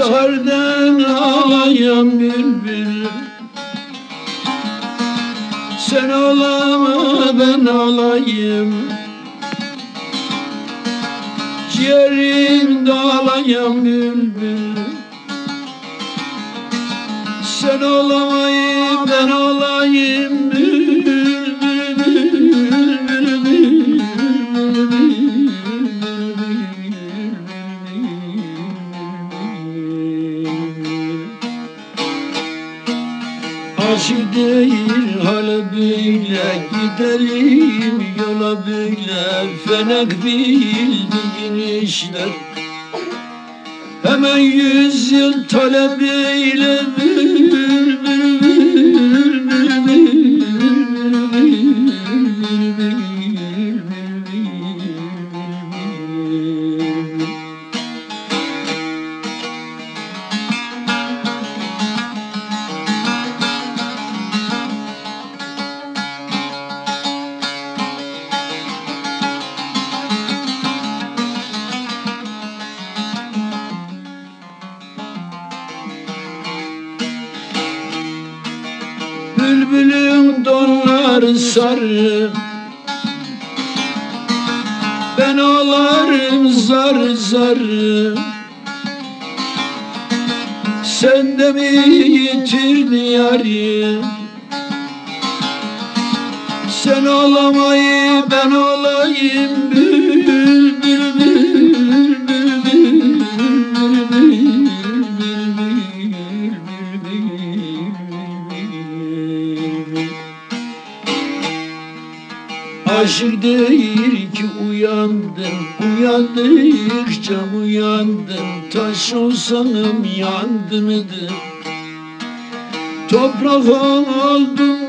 Seherden ağlayan bülbül. Sen ağlama ben ağlayayım. Ciğerimde ağlayan bülbül. Sen ağlamayı ben ağlayayım Aşık değil hala böyle gidelim yola böyle Fenek bildiğin işler. Hemen yüz yıl talep eyle Bülbülün donları sarı Ben ağlarım zar zar Sen de mi yitirdin yarı Sen ağlamayı ben ağlayayım bülbül değil ki uyandım Uyandıkça uyandım. Taş olsanım yandım Toprak oldum